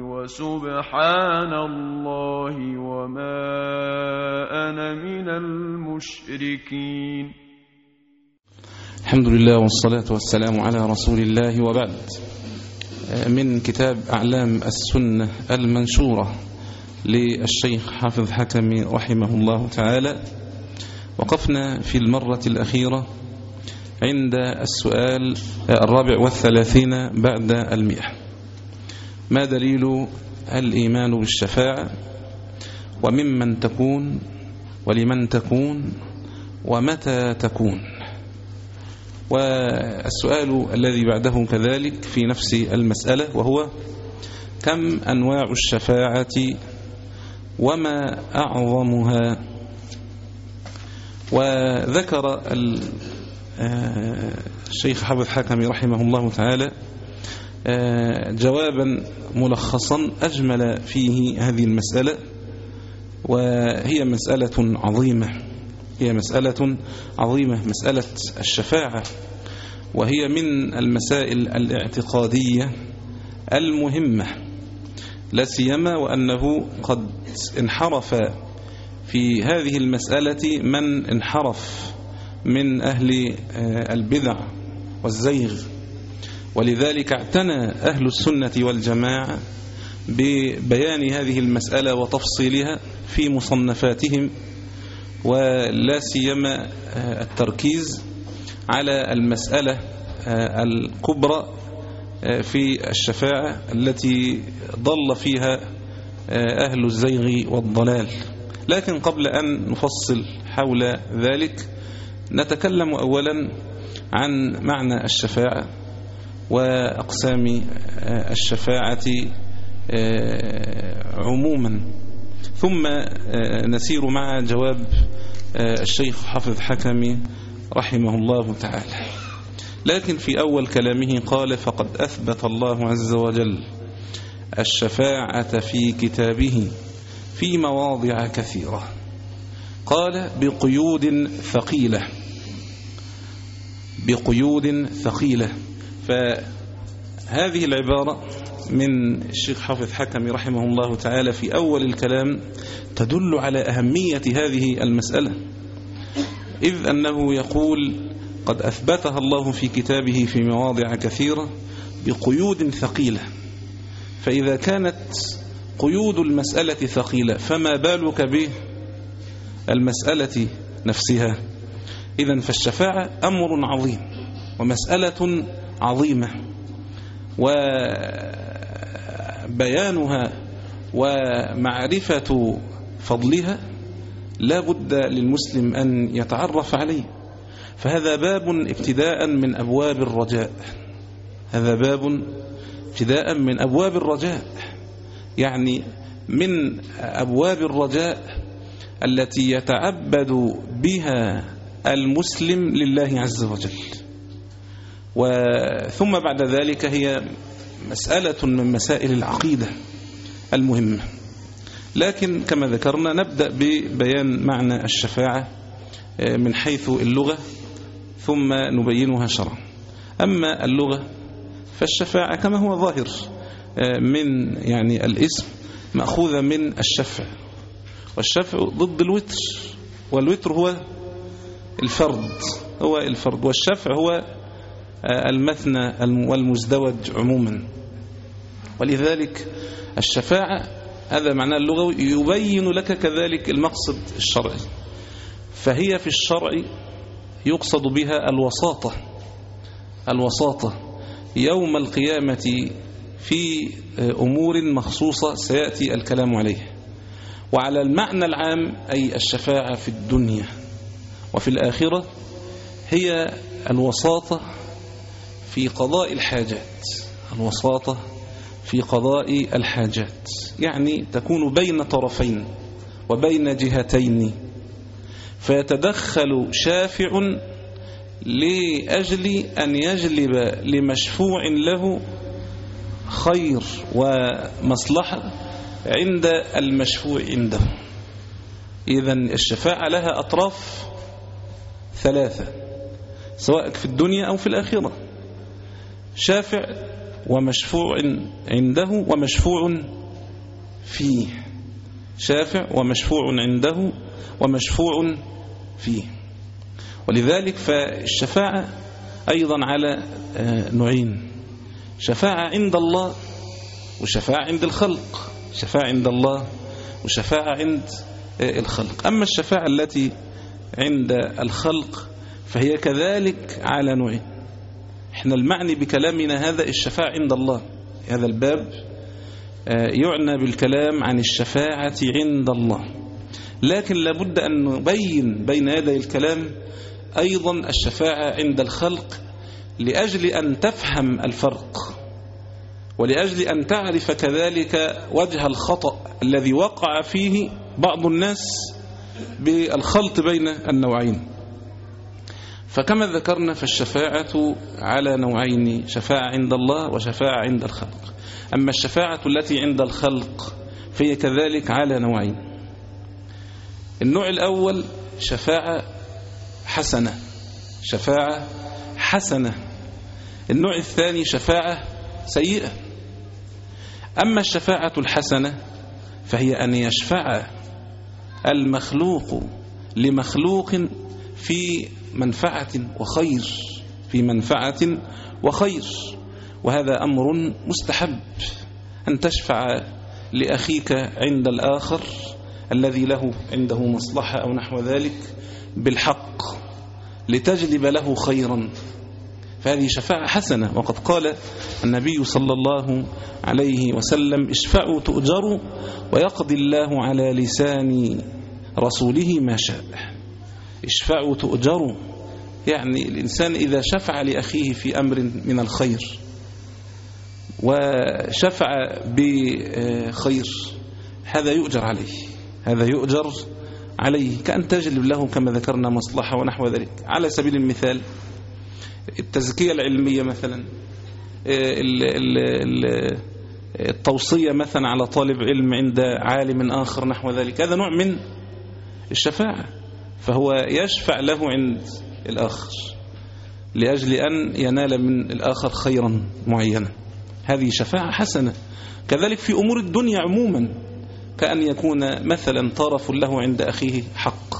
وسبحان الله وما أنا من المشركين. الحمد لله والصلاة والسلام على رسول الله وبعد. من كتاب أعلام السنة المنشورة للشيخ حافظ حكمي رحمه الله تعالى وقفنا في المرة الأخيرة عند السؤال الرابع والثلاثين بعد المئة. ما دليل الإيمان بالشفاعة؟ وممن تكون ولمن تكون ومتى تكون؟ والسؤال الذي بعده كذلك في نفس المسألة وهو كم أنواع الشفاعة وما أعظمها؟ وذكر الشيخ حافظ حكمي رحمه الله تعالى جوابا ملخصا أجمل فيه هذه المسألة وهي مسألة عظيمة. هي مسألة عظيمة مسألة الشفاعة وهي من المسائل الاعتقادية المهمة لا سيما وأنه قد انحرف في هذه المسألة من انحرف من أهل البدع والزيغ. ولذلك اعتنى أهل السنة والجماعة ببيان هذه المسألة وتفصيلها في مصنفاتهم ولا سيما التركيز على المسألة الكبرى في الشفاعة التي ضل فيها أهل الزيغ والضلال. لكن قبل أن نفصل حول ذلك نتكلم أولا عن معنى الشفاعة. وأقسام الشفاعة عموما. ثم نسير مع جواب الشيخ حافظ حكمي رحمه الله تعالى. لكن في أول كلامه قال فقد أثبت الله عز وجل الشفاعة في كتابه في مواضع كثيرة. قال بقيود ثقيلة. بقيود ثقيلة. فهذه العبارة من الشيخ حافظ حكمي رحمه الله تعالى في أول الكلام تدل على أهمية هذه المسألة. إذ أنه يقول قد أثبتها الله في كتابه في مواضع كثيرة بقيود ثقيلة. فإذا كانت قيود المسألة ثقيلة فما بالك بالمسألة نفسها؟ إذا فالشفاعة أمر عظيم ومسألة عظيمة. وبيانها ومعرفة فضلها لا بد للمسلم أن يتعرف عليه. فهذا باب ابتداء من أبواب الرجاء. هذا باب ابتداء من أبواب الرجاء. يعني من أبواب الرجاء التي يتعبد بها المسلم لله عز وجل. وثم بعد ذلك هي مسألة من مسائل العقيدة المهمة. لكن كما ذكرنا نبدأ ببيان معنى الشفاعة من حيث اللغة ثم نبينها شرعا. أما اللغة فالشفاعة كما هو ظاهر من يعني الاسم مأخوذة من الشفع. والشفع ضد الوتر والوتر هو الفرد هو الفرد والشفع هو المثنى والمزدوج عموما. ولذلك الشفاعة هذا معناه اللغوي يبين لك كذلك المقصد الشرعي. فهي في الشرع يقصد بها الوساطة. الوساطة. يوم القيامة في أمور مخصوصة سيأتي الكلام عليه وعلى المعنى العام أي الشفاعة في الدنيا وفي الآخرة هي الوساطة في قضاء الحاجات الوساطة في قضاء الحاجات. يعني تكون بين طرفين وبين جهتين. فيتدخل شافع لأجل أن يجلب لمشفوع له خير ومصلحة عند المشفوع عنده. إذا الشفاعة لها أطراف ثلاثة سواء في الدنيا أو في الآخرة. شافع ومشفوع عنده ومشفوع فيه. شافع ومشفوع عنده ومشفوع فيه. ولذلك فالشفاعة أيضا على نوعين. شفاعة عند الله وشفاعة عند الخلق. شفاعة عند الله وشفاعة عند الخلق. أما الشفاعة التي عند الخلق فهي كذلك على نوعين. إحنا المعني بكلامنا هذا الشفاعة عند الله. هذا الباب يعنى بالكلام عن الشفاعة عند الله. لكن لابد أن نبين بين يدي الكلام أيضا الشفاعة عند الخلق لأجل أن تفهم الفرق ولأجل أن تعرف كذلك وجه الخطأ الذي وقع فيه بعض الناس بالخلط بين النوعين. فكما ذكرنا فالشفاعة على نوعين شفاعة عند الله وشفاعة عند الخلق. أما الشفاعة التي عند الخلق فهي كذلك على نوعين. النوع الأول شفاعة حسنة شفاعة حسنة. النوع الثاني شفاعة سيئة. أما الشفاعة الحسنة فهي أن يشفع المخلوق لمخلوق في منفعة وخير في منفعة وخير. وهذا أمر مستحب أن تشفع لأخيك عند الآخر الذي له عنده مصلحة أو نحو ذلك بالحق لتجلب له خيرا. فهذه شفاعة حسنة. وقد قال النبي صلى الله عليه وسلم اشفعوا تؤجروا ويقضي الله على لسان رسوله ما شاء. اشفعوا تؤجروا يعني الإنسان إذا شفع لأخيه في أمر من الخير وشفع بخير هذا يؤجر عليه هذا يؤجر عليه. كأن تجلب له كما ذكرنا مصلحة ونحو ذلك. على سبيل المثال التزكية العلمية مثلا التوصية مثلا على طالب علم عند عالم آخر نحو ذلك هذا نوع من الشفاعة. فهو يشفع له عند الآخر لأجل أن ينال من الآخر خيرا معينا. هذه شفاعة حسنة. كذلك في أمور الدنيا عموما كأن يكون مثلا طرف له عند أخيه حق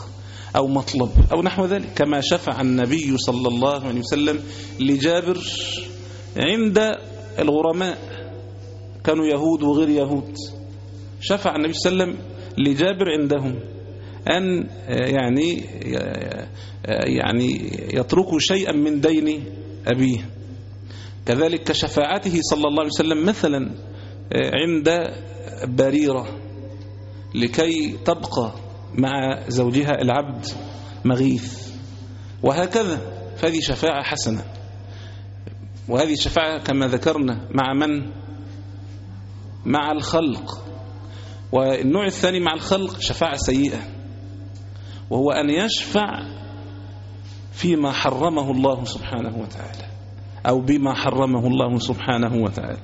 أو مطلب أو نحو ذلك كما شفع النبي صلى الله عليه وسلم لجابر عند الغرماء كانوا يهود وغير يهود. شفع النبي صلى الله عليه وسلم لجابر عندهم. أن يعني يعني يتركوا شيئا من دين أبيه. كذلك كشفاعته صلى الله عليه وسلم مثلا عند بريرة لكي تبقى مع زوجها العبد مغيث. وهكذا فهذه شفاعة حسنة. وهذه شفاعة كما ذكرنا مع من؟ مع الخلق. والنوع الثاني مع الخلق شفاعة سيئة. وهو أن يشفع فيما حرمه الله سبحانه وتعالى أو بما حرمه الله سبحانه وتعالى.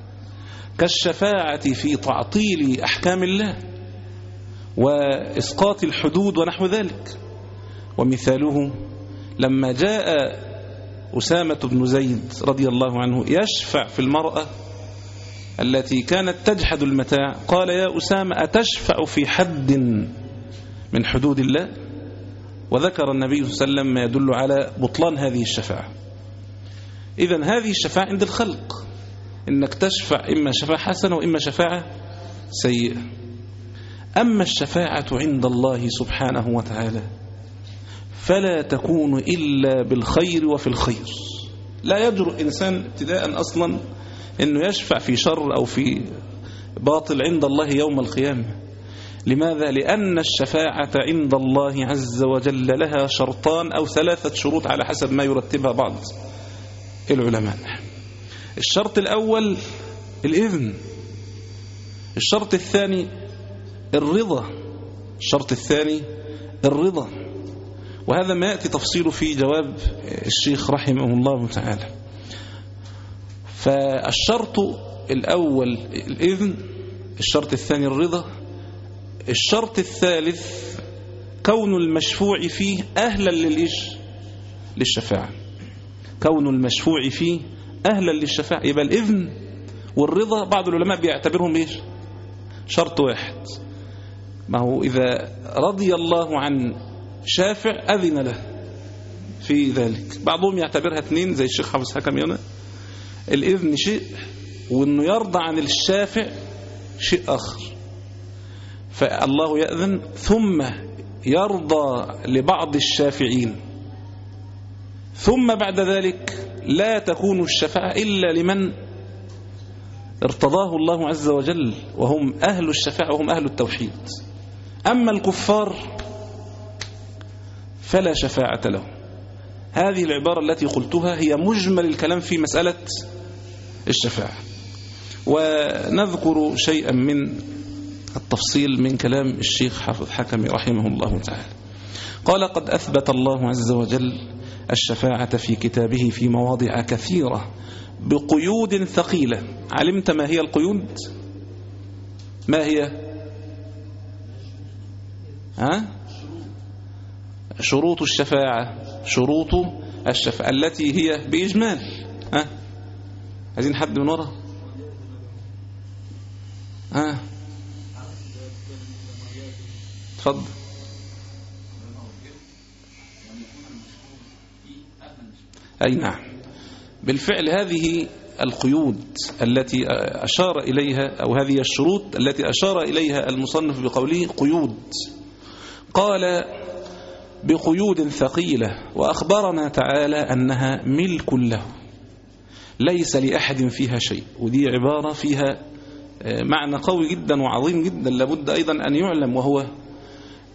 كالشفاعة في تعطيل أحكام الله وإسقاط الحدود ونحو ذلك. ومثاله لما جاء أسامة بن زيد رضي الله عنه يشفع في المرأة التي كانت تجحد المتاع قال يا أسامة أتشفع في حد من حدود الله؟ وذكر النبي صلى الله عليه وسلم ما يدل على بطلان هذه الشفاعة. إذا هذه الشفاعة عند الخلق. إنك تشفع إما شفاعة حسنة وإما شفاعة سيئة. أما الشفاعة عند الله سبحانه وتعالى فلا تكون إلا بالخير وفي الخير. لا يجرؤ إنسان ابتداء أصلا أنه يشفع في شر أو في باطل عند الله يوم القيامة. لماذا؟ لأن الشفاعة عند الله عز وجل لها شرطان أو ثلاثة شروط على حسب ما يرتبها بعض العلماء. الشرط الأول الإذن. الشرط الثاني الرضا. الشرط الثاني الرضا. وهذا ما يأتي تفصيله في جواب الشيخ رحمه الله تعالى. فالشرط الأول الإذن الشرط الثاني الرضا الشرط الثالث كون المشفوع فيه أهلا للإيش؟ للشفاعة. كون المشفوع فيه أهلا للشفاعة. يبقى الإذن والرضا بعض العلماء بيعتبرهم إيش؟ شرط واحد. ما هو إذا رضي الله عن شافع أذن له في ذلك. بعضهم يعتبرها اثنين زي الشيخ حافظ حكم يونا الإذن شيء وأنه يرضى عن الشافع شيء آخر. فالله يأذن ثم يرضى لبعض الشافعين. ثم بعد ذلك لا تكون الشفاعة إلا لمن ارتضاه الله عز وجل وهم أهل الشفاعة وهم أهل التوحيد. أما الكفار فلا شفاعة لهم. هذه العبارة التي قلتها هي مجمل الكلام في مسألة الشفاعة. ونذكر شيئا من التفصيل من كلام الشيخ حافظ حكمي رحمه الله تعالى. قال قد أثبت الله عز وجل الشفاعة في كتابه في مواضع كثيرة بقيود ثقيلة. علمت ما هي القيود؟ ما هي؟ ها؟ شروط الشفاعة شروط الشفاعة التي هي بإجمال. ها؟ عايزين حد من ورا؟ ها؟ تفضل أي نعم. بالفعل هذه القيود التي أشار إليها أو هذه الشروط التي أشار إليها المصنف بقوله قيود. قال بقيود ثقيلة وأخبرنا تعالى أنها ملك له ليس لأحد فيها شيء. ودي عبارة فيها معنى قوي جدا وعظيم جدا لابد أيضا أن يعلم وهو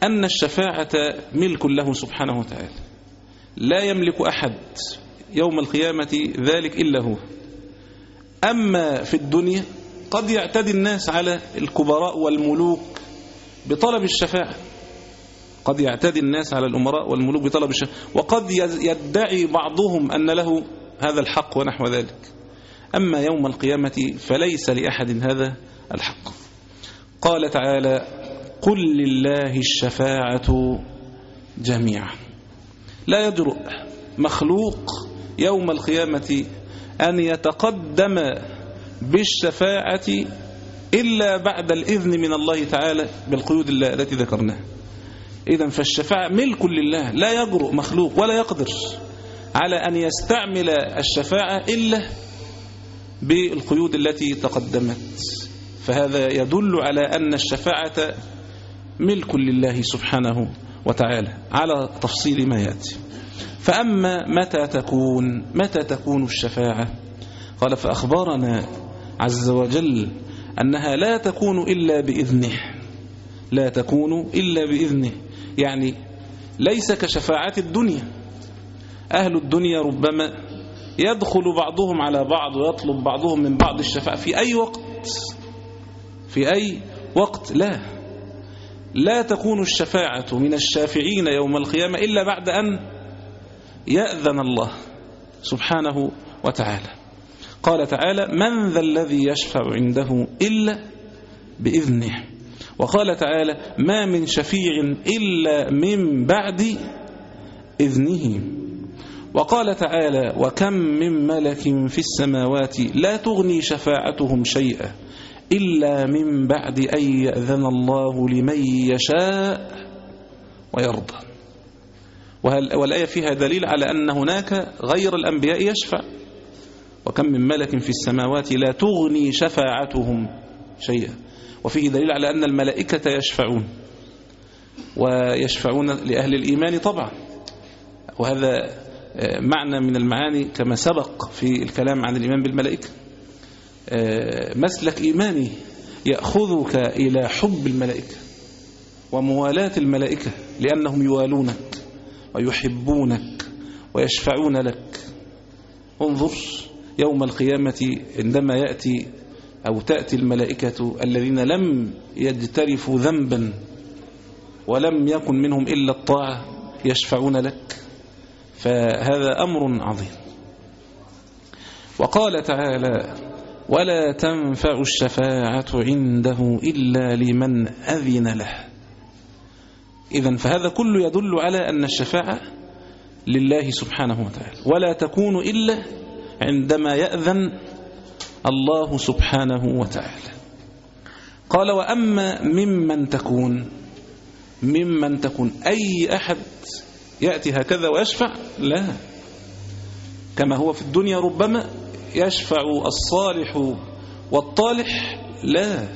أن الشفاعة ملك له سبحانه وتعالى. لا يملك أحد يوم القيامة ذلك إلا هو. أما في الدنيا قد يعتدي الناس على الكبراء والملوك بطلب الشفاعة. قد يعتدي الناس على الأمراء والملوك بطلب الشفاعة. وقد يدعي بعضهم أن له هذا الحق ونحو ذلك. أما يوم القيامة فليس لأحد هذا الحق. قال تعالى قل لله الشفاعة جميعا. لا يجرؤ مخلوق يوم القيامة أن يتقدم بالشفاعة إلا بعد الإذن من الله تعالى بالقيود التي ذكرناها. إذا فالشفاعة ملك لله لا يجرؤ مخلوق ولا يقدر على أن يستعمل الشفاعة إلا بالقيود التي تقدمت. فهذا يدل على أن الشفاعة ملك لله سبحانه وتعالى. على تفصيل ما يأتي. فأما متى تكون متى تكون الشفاعة؟ قال فأخبرنا عز وجل أنها لا تكون إلا بإذنه. لا تكون إلا بإذنه. يعني ليس كشفاعة الدنيا. أهل الدنيا ربما يدخل بعضهم على بعض ويطلب بعضهم من بعض الشفاعة. في أي وقت؟ في أي وقت؟ لا. لا تكون الشفاعة من الشافعين يوم القيامة إلا بعد أن يأذن الله سبحانه وتعالى. قال تعالى من ذا الذي يشفع عنده إلا بإذنه؟ وقال تعالى ما من شفيع إلا من بعد إذنه. وقال تعالى وكم من ملك في السماوات لا تغني شفاعتهم شيئا إلا من بعد أن يأذن الله لمن يشاء ويرضى. والآية فيها دليل على أن هناك غير الأنبياء يشفع. وكم من ملك في السماوات لا تغني شفاعتهم شيئا. وفيه دليل على أن الملائكة يشفعون. ويشفعون لأهل الإيمان طبعا. وهذا معنى من المعاني كما سبق في الكلام عن الإيمان بالملائكة. مسلك إيماني يأخذك إلى حب الملائكة وموالاة الملائكة لأنهم يوالونك ويحبونك ويشفعون لك. انظر يوم القيامة عندما يأتي أو تأتي الملائكة الذين لم يجترفوا ذنبا ولم يكن منهم إلا الطاعة يشفعون لك. فهذا أمر عظيم. وقال تعالى ولا تنفع الشفاعة عنده إلا لمن أذن له. إذا فهذا كله يدل على أن الشفاعة لله سبحانه وتعالى. ولا تكون إلا عندما يأذن الله سبحانه وتعالى. قال وأما ممن تكون ممن تكون أي أحد يأتي هكذا ويشفع؟ لا. كما هو في الدنيا ربما يشفع الصالح والطالح لا.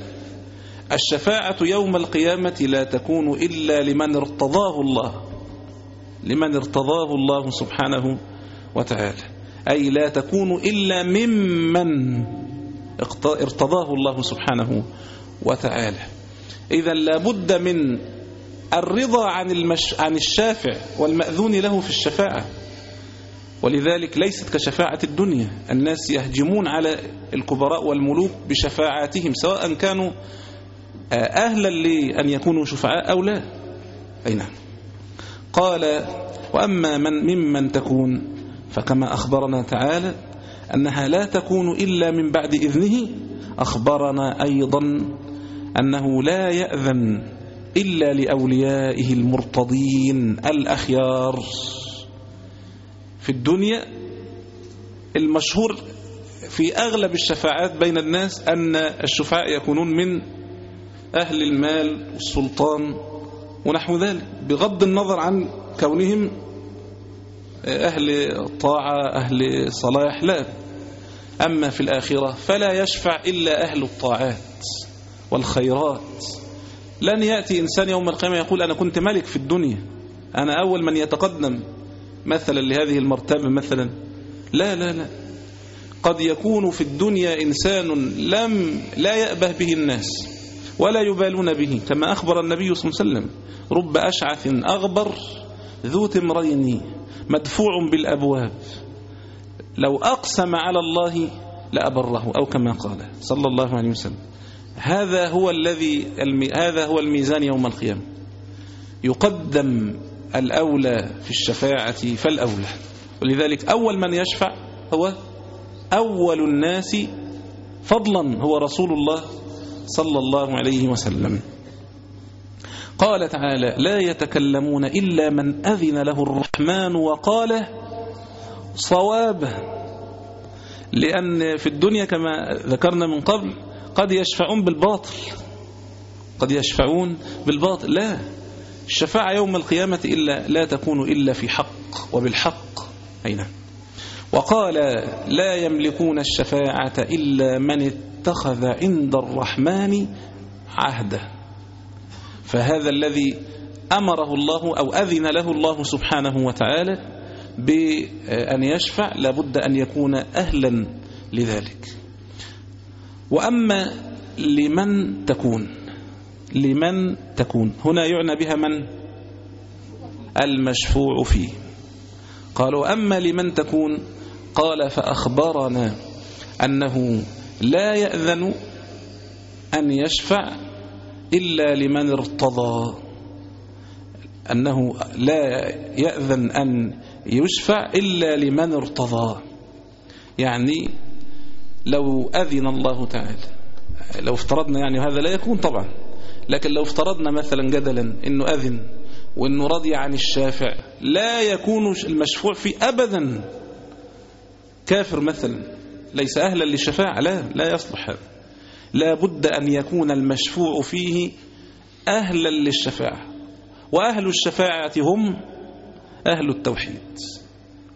الشفاعة يوم القيامة لا تكون إلا لمن ارتضاه الله لمن ارتضاه الله سبحانه وتعالى. أي لا تكون إلا ممن ارتضاه الله سبحانه وتعالى. إذا لابد من الرضا عن, المش... عن الشافع والمأذون له في الشفاعة. ولذلك ليست كشفاعة الدنيا. الناس يهجمون على الكبراء والملوك بشفاعاتهم سواء كانوا أهلا لأن يكونوا شفعاء أو لا. أي نعم. قال وأما من ممن تكون فكما أخبرنا تعالى أنها لا تكون إلا من بعد إذنه أخبرنا أيضا أنه لا يأذن إلا لأوليائه المرتضين الأخيار. في الدنيا المشهور في أغلب الشفاعات بين الناس أن الشفعاء يكونون من أهل المال والسلطان ونحو ذلك بغض النظر عن كونهم أهل طاعة أهل صلاح لا. أما في الآخرة فلا يشفع إلا أهل الطاعات والخيرات. لن يأتي إنسان يوم القيامة يقول أنا كنت ملك في الدنيا أنا أول من يتقدم. مثلا لهذه المرتبة مثلا. لا لا لا. قد يكون في الدنيا إنسان لم لا يأبه به الناس ولا يبالون به كما أخبر النبي صلى الله عليه وسلم. رب أشعث أغبر ذو تمرين مدفوع بالأبواب. لو أقسم على الله لأبره أو كما قال صلى الله عليه وسلم. هذا هو الذي هذا هو الميزان يوم القيامة. يقدم الأولى في الشفاعة فالأولى. ولذلك أول من يشفع هو أول الناس فضلا هو رسول الله صلى الله عليه وسلم. قال تعالى لا يتكلمون إلا من أذن له الرحمن وقال صوابه لأن في الدنيا كما ذكرنا من قبل قد يشفعون بالباطل. قد يشفعون بالباطل. لا. الشفاعة يوم القيامة إلا لا تكون إلا في حق وبالحق. أين؟ وقال لا يملكون الشفاعة إلا من اتخذ عند الرحمن عهدا فهذا الذي أمره الله أو أذن له الله سبحانه وتعالى بأن يشفع لابد أن يكون أهلا لذلك. وأما لمن تكون لمن تكون. هنا يعنى بها من؟ المشفوع فيه. قالوا أما لمن تكون؟ قال فأخبرنا أنه لا يأذن أن يشفع إلا لمن ارتضى. أنه لا يأذن أن يشفع إلا لمن ارتضى. يعني لو أذن الله تعالى لو افترضنا يعني هذا لا يكون طبعا. لكن لو افترضنا مثلا جدلا أنه أذن وأنه رضي عن الشافع لا يكون المشفوع فيه أبدا. كافر مثلا ليس أهلا للشفاعة لا لا يصلح هذا. لا بد أن يكون المشفوع فيه أهلا للشفاعة. وأهل الشفاعة هم أهل التوحيد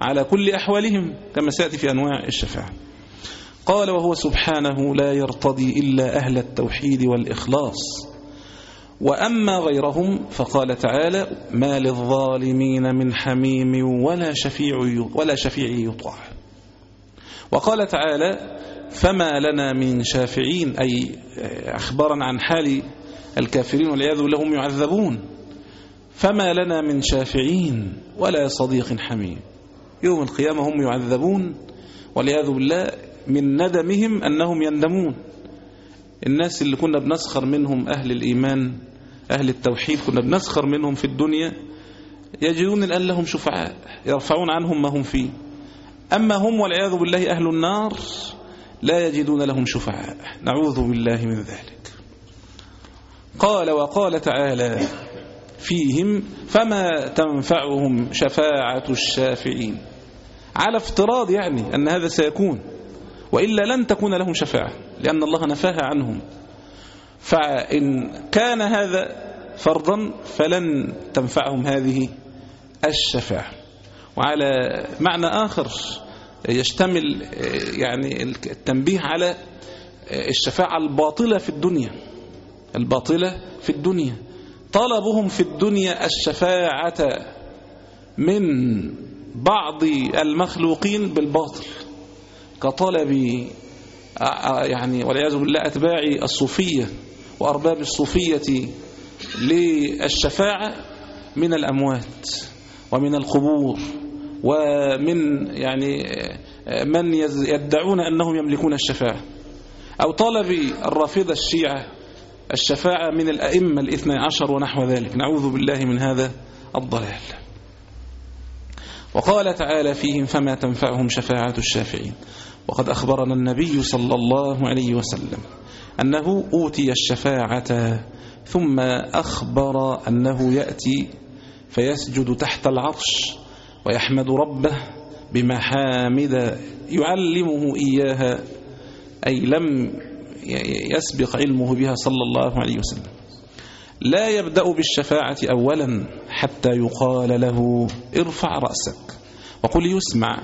على كل أحوالهم كما سيأتي في أنواع الشفاعة. قال وهو سبحانه لا يرتضي إلا أهل التوحيد والإخلاص. وأما غيرهم فقال تعالى ما للظالمين من حميم ولا شفيع ولا شفيع يطاع. وقال تعالى فما لنا من شافعين أي أخبارا عن حال الكافرين والعياذ لهم يعذبون. فما لنا من شافعين ولا صديق حميم. يوم القيامة هم يعذبون والعياذ بالله من ندمهم أنهم يندمون. الناس اللي كنا بنسخر منهم أهل الإيمان أهل التوحيد كنا بنسخر منهم في الدنيا يجدون الآن لهم شفعاء يرفعون عنهم ما هم فيه. أما هم والعياذ بالله أهل النار لا يجدون لهم شفعاء. نعوذ بالله من ذلك. قال وقال تعالى فيهم فما تنفعهم شفاعة الشافعين؟ على افتراض يعني أن هذا سيكون وإلا لن تكون لهم شفاعة لأن الله نفاها عنهم. فإن كان هذا فرضا فلن تنفعهم هذه الشفاعة. وعلى معنى آخر يشتمل يعني التنبيه على الشفاعة الباطلة في الدنيا. الباطلة في الدنيا. طلبهم في الدنيا الشفاعة من بعض المخلوقين بالباطل. كطلب يعني والعياذ بالله أتباع الصوفية. وأرباب الصوفية للشفاعة من الأموات ومن القبور ومن يعني من يدعون أنهم يملكون الشفاعة. أو طلب الرافضة الشيعة الشفاعة من الأئمة الاثنى عشر ونحو ذلك. نعوذ بالله من هذا الضلال. وقال تعالى فيهم فما تنفعهم شفاعة الشافعين. وقد أخبرنا النبي صلى الله عليه وسلم أنه أوتي الشفاعة ثم أخبر أنه يأتي فيسجد تحت العرش ويحمد ربه بمحامد يعلمه إياها أي لم يسبق علمه بها صلى الله عليه وسلم. لا يبدأ بالشفاعة أولا حتى يقال له ارفع رأسك وقل يسمع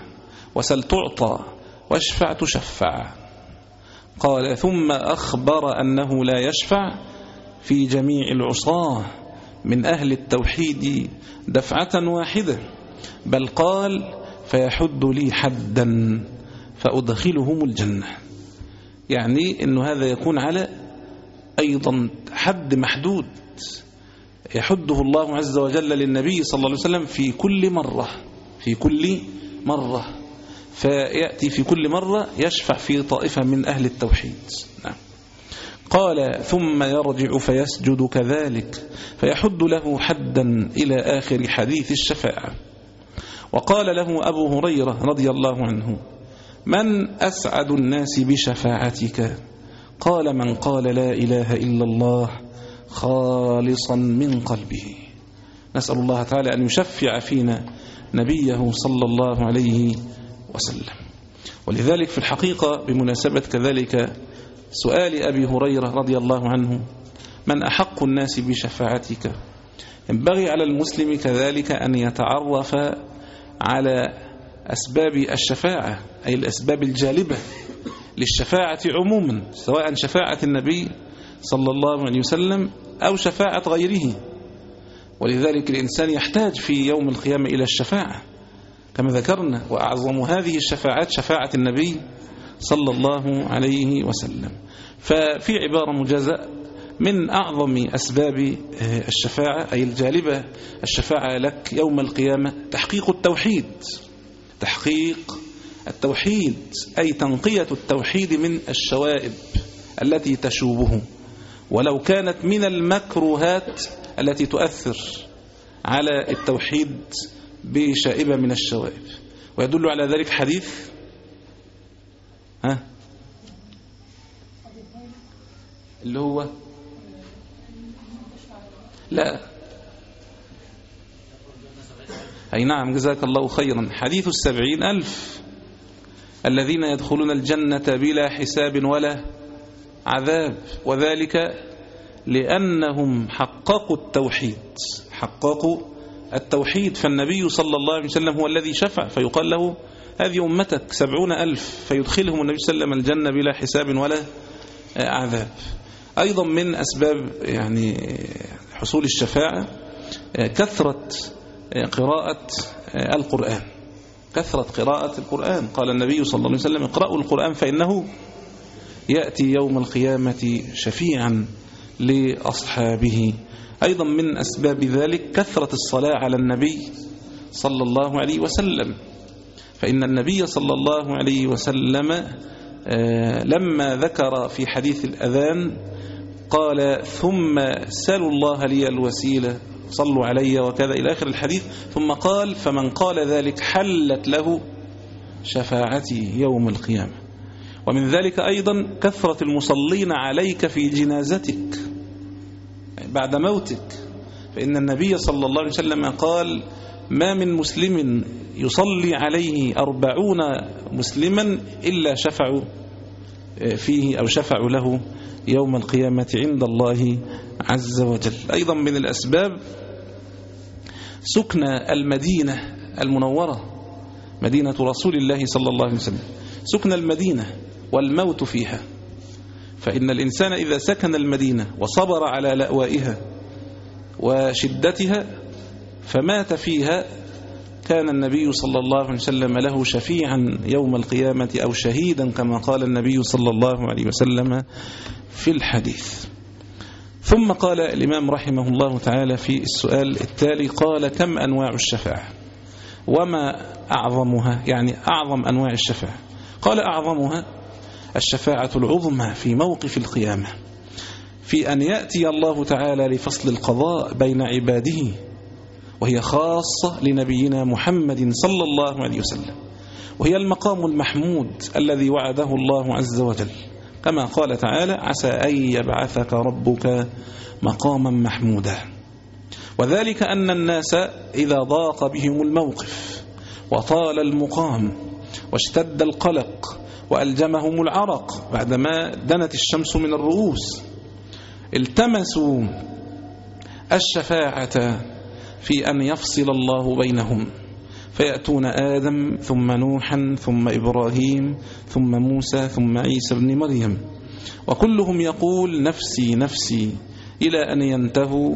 وسل تعطى واشفع تشفع. قال ثم أخبر أنه لا يشفع في جميع العصاة من أهل التوحيد دفعة واحدة بل قال فيحد لي حدا فأدخلهم الجنة. يعني أنه هذا يكون على أيضا حد محدود. يحده الله عز وجل للنبي صلى الله عليه وسلم في كل مرة في كل مرة. فيأتي في كل مرة يشفع في طائفة من أهل التوحيد. نعم. قال ثم يرجع فيسجد كذلك فيحد له حدا إلى آخر حديث الشفاعة. وقال له أبو هريرة رضي الله عنه من أسعد الناس بشفاعتك؟ قال من قال لا إله إلا الله خالصا من قلبه. نسأل الله تعالى أن يشفع فينا نبيه صلى الله عليه وسلم ولذلك في الحقيقة بمناسبة كذلك سؤال أبي هريرة رضي الله عنه من أحق الناس بشفاعتك؟ ينبغي على المسلم كذلك أن يتعرف على أسباب الشفاعة أي الأسباب الجالبة للشفاعة عموما سواء شفاعة النبي صلى الله عليه وسلم أو شفاعة غيره. ولذلك الإنسان يحتاج في يوم القيامة إلى الشفاعة. كما ذكرنا وأعظم هذه الشفاعات شفاعة النبي صلى الله عليه وسلم. ففي عبارة مجازة من أعظم أسباب الشفاعة أي الجالبة الشفاعة لك يوم القيامة تحقيق التوحيد. تحقيق التوحيد أي تنقية التوحيد من الشوائب التي تشوبه. ولو كانت من المكروهات التي تؤثر على التوحيد بشائبة من الشوائب. ويدل على ذلك حديث ها؟ اللي هو؟ لا. أي نعم جزاك الله خيرا. حديث السبعين ألف. الذين يدخلون الجنة بلا حساب ولا عذاب. وذلك لأنهم حققوا التوحيد. حققوا التوحيد فالنبي صلى الله عليه وسلم هو الذي شفع فيقال له هذه أمتك سبعون ألف فيدخلهم النبي صلى الله عليه وسلم الجنة بلا حساب ولا عذاب. أيضا من أسباب يعني حصول الشفاعة كثرة قراءة القرآن. كثرة قراءة القرآن. قال النبي صلى الله عليه وسلم اقرأوا القرآن فإنه يأتي يوم القيامة شفيعا لأصحابه. أيضا من أسباب ذلك كثرة الصلاة على النبي صلى الله عليه وسلم. فإن النبي صلى الله عليه وسلم لما ذكر في حديث الأذان قال ثم سلوا الله لي الوسيلة صلوا علي وكذا إلى آخر الحديث. ثم قال فمن قال ذلك حلت له شفاعتي يوم القيامة. ومن ذلك أيضا كثرة المصلين عليك في جنازتك. بعد موتك. فإن النبي صلى الله عليه وسلم قال ما من مسلم يصلي عليه أربعون مسلما إلا شفعوا فيه أو شفعوا له يوم القيامة عند الله عز وجل. أيضا من الأسباب سكن المدينة المنورة مدينة رسول الله صلى الله عليه وسلم. سكن المدينة والموت فيها. فإن الإنسان إذا سكن المدينة وصبر على لأوائها وشدتها فمات فيها كان النبي صلى الله عليه وسلم له شفيعا يوم القيامة أو شهيدا كما قال النبي صلى الله عليه وسلم في الحديث. ثم قال الإمام رحمه الله تعالى في السؤال التالي قال كم أنواع الشفاعة؟ وما أعظمها؟ يعني أعظم أنواع الشفاعة. قال أعظمها الشفاعة العظمى في موقف القيامة في أن يأتي الله تعالى لفصل القضاء بين عباده وهي خاصة لنبينا محمد صلى الله عليه وسلم وهي المقام المحمود الذي وعده الله عز وجل. كما قال تعالى عسى أن يبعثك ربك مقاما محمودا وذلك أن الناس إذا ضاق بهم الموقف وطال المقام واشتد القلق وألجمهم العرق بعدما دنت الشمس من الرؤوس. التمسوا الشفاعة في أن يفصل الله بينهم. فيأتون آدم ثم نوحا ثم إبراهيم ثم موسى ثم عيسى بن مريم. وكلهم يقول نفسي نفسي إلى أن ينتهوا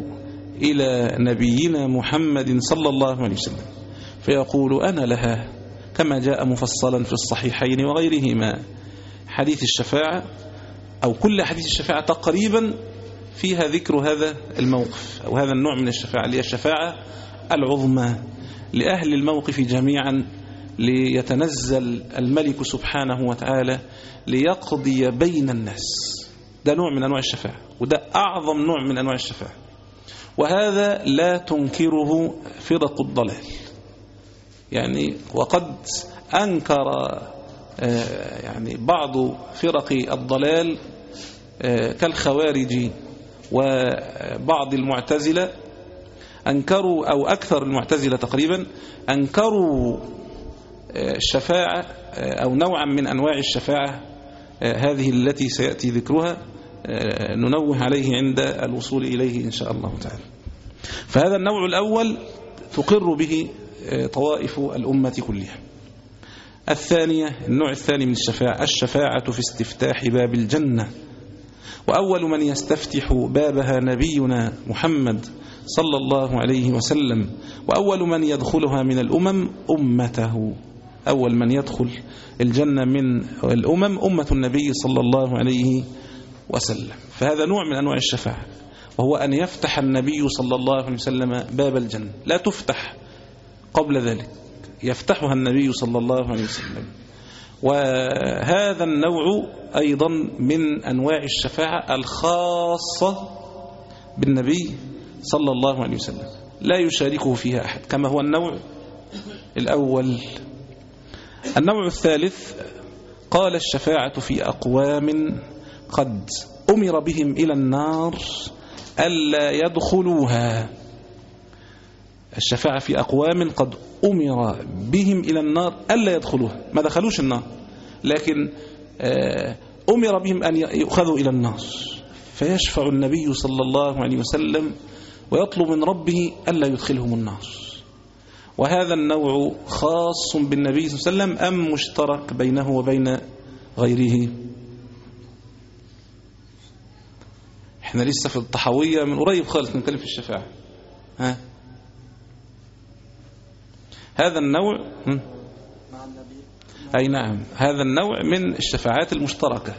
إلى نبينا محمد صلى الله عليه وسلم. فيقول أنا لها كما جاء مفصلا في الصحيحين وغيرهما. حديث الشفاعة أو كل حديث الشفاعة تقريبا فيها ذكر هذا الموقف أو هذا النوع من الشفاعة اللي هي الشفاعة العظمى لأهل الموقف جميعا ليتنزل الملك سبحانه وتعالى ليقضي بين الناس. ده نوع من أنواع الشفاعة وده أعظم نوع من أنواع الشفاعة. وهذا لا تنكره فرق الضلال. يعني وقد أنكر يعني بعض فرق الضلال كالخوارج وبعض المعتزلة. أنكروا أو أكثر المعتزلة تقريبا أنكروا الشفاعة أو نوعا من أنواع الشفاعة هذه التي سيأتي ذكرها ننوه عليه عند الوصول إليه إن شاء الله تعالى. فهذا النوع الأول تقر به طوائف الأمة كلها. الثانية النوع الثاني من الشفاعة الشفاعة في استفتاح باب الجنة. وأول من يستفتح بابها نبينا محمد صلى الله عليه وسلم. وأول من يدخلها من الأمم أمته. أول من يدخل الجنة من الأمم أمة النبي صلى الله عليه وسلم. فهذا نوع من أنواع الشفاعة. وهو أن يفتح النبي صلى الله عليه وسلم باب الجنة. لا تفتح قبل ذلك. يفتحها النبي صلى الله عليه وسلم. وهذا النوع أيضا من أنواع الشفاعة الخاصة بالنبي صلى الله عليه وسلم. لا يشاركه فيها أحد كما هو النوع الأول. النوع الثالث قال الشفاعة في أقوام قد أمر بهم إلى النار ألا يدخلوها. الشفاعة في أقوام قد أمر بهم إلى النار ألا يدخلوها. ما دخلوش النار. لكن أمر بهم أن يؤخذوا إلى النار. فيشفع النبي صلى الله عليه وسلم ويطلب من ربه ألا يدخلهم النار. وهذا النوع خاص بالنبي صلى الله عليه وسلم أم مشترك بينه وبين غيره؟ إحنا لسه في الطحوية من قريب خالص نتكلم في الشفاعة. ها؟ هذا النوع أي نعم. هذا النوع من الشفاعات المشتركة.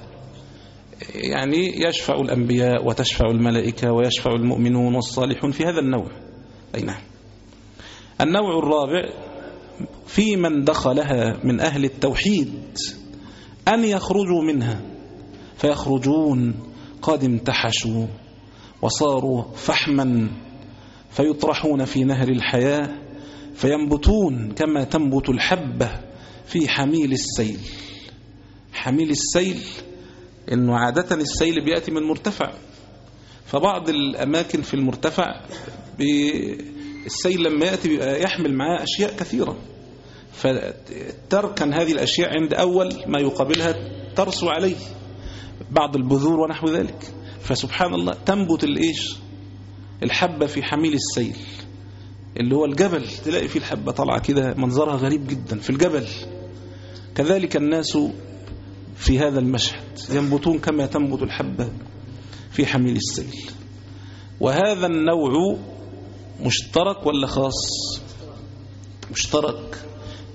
يعني يشفع الأنبياء وتشفع الملائكة ويشفع المؤمنون والصالحون في هذا النوع. أي نعم. النوع الرابع في من دخلها من أهل التوحيد أن يخرجوا منها. فيخرجون قد امتحشوا وصاروا فحما فيطرحون في نهر الحياة فينبتون كما تنبت الحبة في حميل السيل. حميل السيل إنه عادة السيل بيأتي من مرتفع. فبعض الأماكن في المرتفع السيل لما يأتي بيبقى يحمل معاه أشياء كثيرة. فتركن هذه الأشياء عند أول ما يقابلها ترسو عليه. بعض البذور ونحو ذلك. فسبحان الله تنبت الإيش؟ الحبة في حميل السيل. اللي هو الجبل تلاقي فيه الحبة طالعة كده منظرها غريب جدا في الجبل. كذلك الناس في هذا المشهد ينبتون كما تنبت الحبة في حميل السيل. وهذا النوع مشترك ولا خاص؟ مشترك.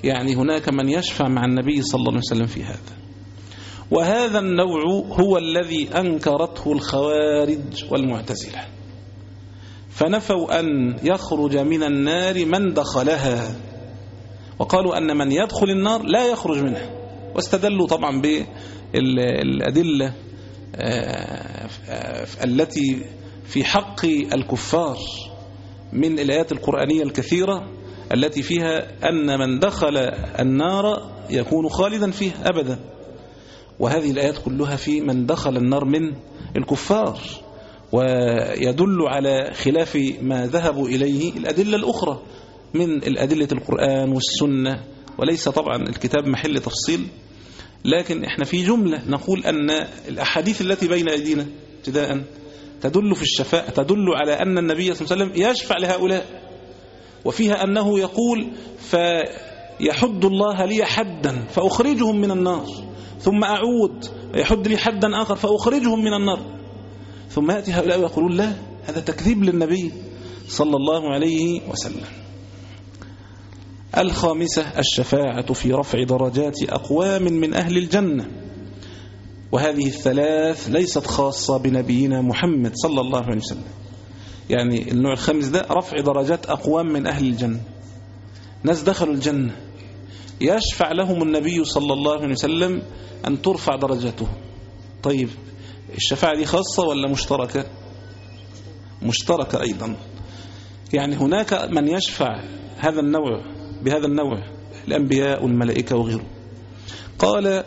يعني هناك من يشفع مع النبي صلى الله عليه وسلم في هذا. وهذا النوع هو الذي أنكرته الخوارج والمعتزلة. فنفوا أن يخرج من النار من دخلها. وقالوا أن من يدخل النار لا يخرج منها واستدلوا طبعا بالأدلة التي في حق الكفار من الآيات القرآنية الكثيرة التي فيها أن من دخل النار يكون خالدا فيه أبدا. وهذه الآيات كلها في من دخل النار من الكفار. ويدل على خلاف ما ذهبوا إليه الأدلة الأخرى من الأدلة القرآن والسنة وليس طبعا الكتاب محل تفصيل لكن إحنا في جملة نقول أن الأحاديث التي بين أيدينا ابتداء تدل في الشفاء تدل على أن النبي صلى الله عليه وسلم يشفع لهؤلاء وفيها أنه يقول فيحد الله لي حدا فأخرجهم من النار ثم أعود يحد لي حدا آخر فأخرجهم من النار. ثم يأتي هؤلاء ويقولون لا هذا تكذيب للنبي صلى الله عليه وسلم. الخامسة الشفاعة في رفع درجات أقوام من أهل الجنة. وهذه الثلاث ليست خاصة بنبينا محمد صلى الله عليه وسلم. يعني النوع الخامس ده رفع درجات أقوام من أهل الجنة. ناس دخلوا الجنة. يشفع لهم النبي صلى الله عليه وسلم أن ترفع درجاتهم طيب الشفاعة دي خاصة ولا مشتركة؟ مشتركة أيضا. يعني هناك من يشفع هذا النوع بهذا النوع الأنبياء والملائكة وغيره. قال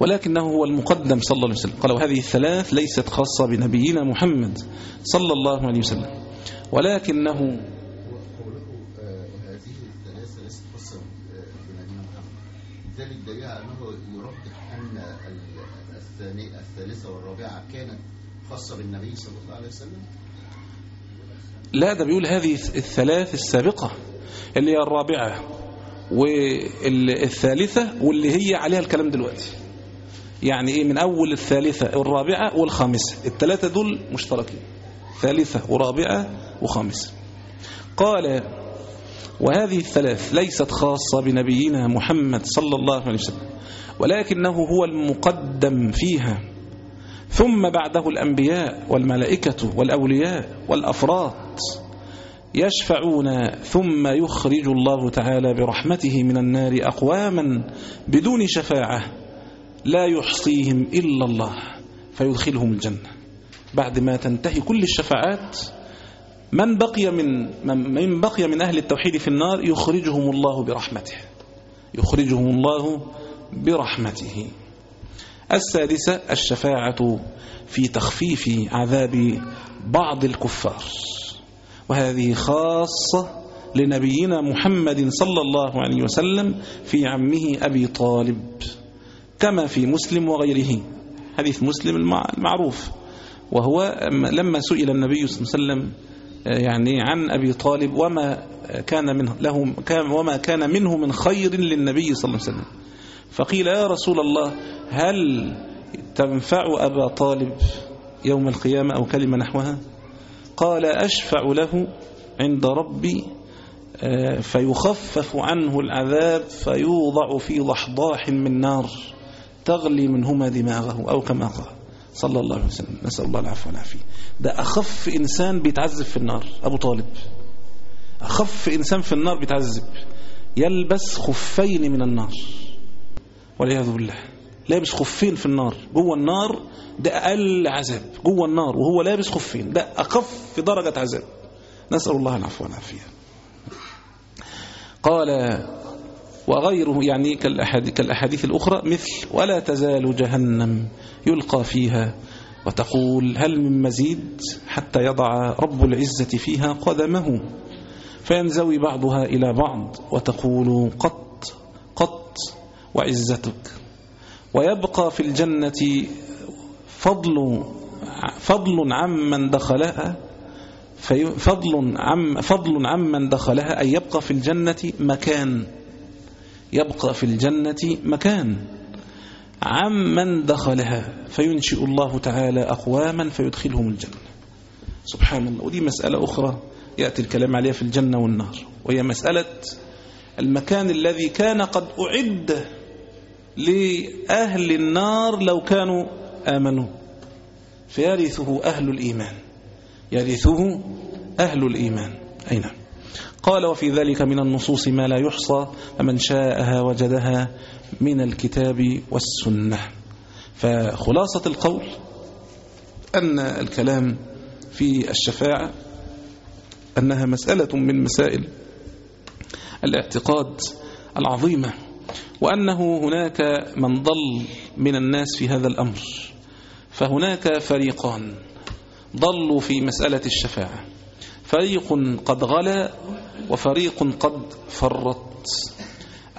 ولكنه هو المقدم صلى الله عليه وسلم. قال وهذه الثلاث ليست خاصة بنبينا محمد صلى الله عليه وسلم ولكنه قوله هذه الثلاثة ليست خاصة بنبينا محمد ذلك دليل على أنه يرجح أن الثالثة والرابعة كانت خاصة بالنبي صلى الله عليه وسلم؟ لا ده بيقول هذه الثلاث السابقة اللي هي الرابعة والثالثة واللي هي عليها الكلام دلوقتي. يعني إيه؟ من أول الثالثة الرابعة والخامسة. الثلاثة دول مشتركين ثالثة ورابعة وخامسة. قال وهذه الثلاث ليست خاصة بنبينا محمد صلى الله عليه وسلم. ولكنه هو المقدم فيها. ثم بعده الأنبياء والملائكة والأولياء والأفراد يشفعون ثم يخرج الله تعالى برحمته من النار أقواما بدون شفاعة لا يحصيهم إلا الله فيدخلهم الجنة. بعد ما تنتهي كل الشفاعات من بقي من من بقي من أهل التوحيد في النار يخرجهم الله برحمته. يخرجهم الله برحمته. السادسة الشفاعة في تخفيف عذاب بعض الكفار. وهذه خاصة لنبينا محمد صلى الله عليه وسلم في عمه أبي طالب كما في مسلم وغيره. حديث مسلم المعروف. وهو لما سئل النبي صلى الله عليه وسلم يعني عن أبي طالب وما كان منه له وما كان منه من خير للنبي صلى الله عليه وسلم. فقيل يا رسول الله هل تنفع أبا طالب يوم القيامة أو كلمة نحوها؟ قال أشفع له عند ربي فيخفف عنه العذاب فيوضع في ضحضاح من نار تغلي منهما دماغه أو كما قال. صلى الله عليه وسلم. نسأل الله العفو والعافية. ده أخف إنسان بيتعذب في النار أبو طالب. أخف إنسان في النار بيتعذب. يلبس خفين من النار. والعياذ بالله. لابس خفين في النار. جوه النار ده أقل عذاب. جوه النار وهو لابس خفين. ده أخف درجة عذاب. نسأل الله العفو والعافية. قال وغيره يعني كالأحاديث, كالأحاديث الأخرى مثل ولا تزال جهنم يلقى فيها وتقول هل من مزيد حتى يضع رب العزة فيها قدمه؟ فينزوي بعضها إلى بعض وتقول قط قط وعزتك. ويبقى في الجنة فضل فضل عمن دخلها فضل عم فضل عمن دخلها أي يبقى في الجنة مكان. يبقى في الجنة مكان. عمن دخلها فينشئ الله تعالى أقواما فيدخلهم الجنة. سبحان الله. ودي مسألة أخرى يأتي الكلام عليها في الجنة والنار. وهي مسألة المكان الذي كان قد أعد لأهل النار لو كانوا آمنوا. فيرثه أهل الإيمان. يرثه أهل الإيمان. أي نعم. قال وفي ذلك من النصوص ما لا يحصى فمن شاءها وجدها من الكتاب والسنة. فخلاصة القول أن الكلام في الشفاعة أنها مسألة من مسائل الاعتقاد العظيمة وأنه هناك من ضل من الناس في هذا الأمر فهناك فريقان ضلوا في مسألة الشفاعة. فريق قد غلا وفريق قد فرط.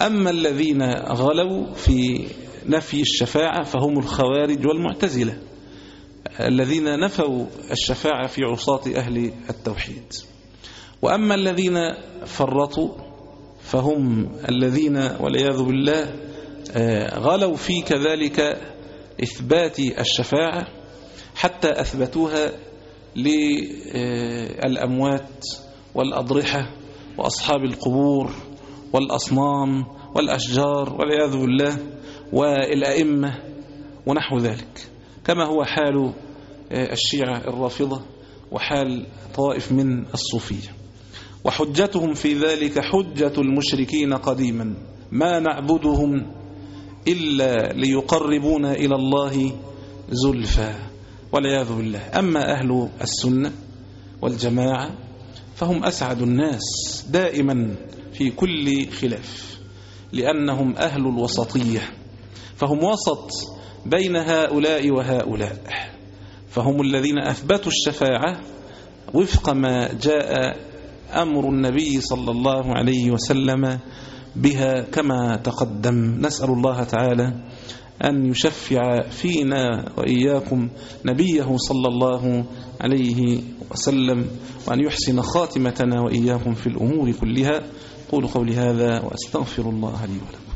أما الذين غلوا في نفي الشفاعة فهم الخوارج والمعتزلة الذين نفوا الشفاعة في عصاة أهل التوحيد. وأما الذين فرطوا فهم الذين والعياذ بالله غلوا في كذلك إثبات الشفاعة حتى أثبتوها للأموات والأضرحة وأصحاب القبور والأصنام والأشجار والعياذ بالله والأئمة ونحو ذلك. كما هو حال الشيعة الرافضة وحال طائف من الصوفية. وحجتهم في ذلك حجة المشركين قديما. ما نعبدهم إلا ليقربونا إلى الله زلفى والعياذ بالله. أما أهل السنة والجماعة فهم أسعد الناس دائما في كل خلاف لأنهم أهل الوسطية فهم وسط بين هؤلاء وهؤلاء فهم الذين أثبتوا الشفاعة وفق ما جاء أمر النبي صلى الله عليه وسلم بها كما تقدم. نسأل الله تعالى أن يشفع فينا وإياكم نبيه صلى الله عليه وسلم وأن يحسن خاتمتنا وإياكم في الأمور كلها. قولوا قولي هذا وأستغفر الله لي ولكم.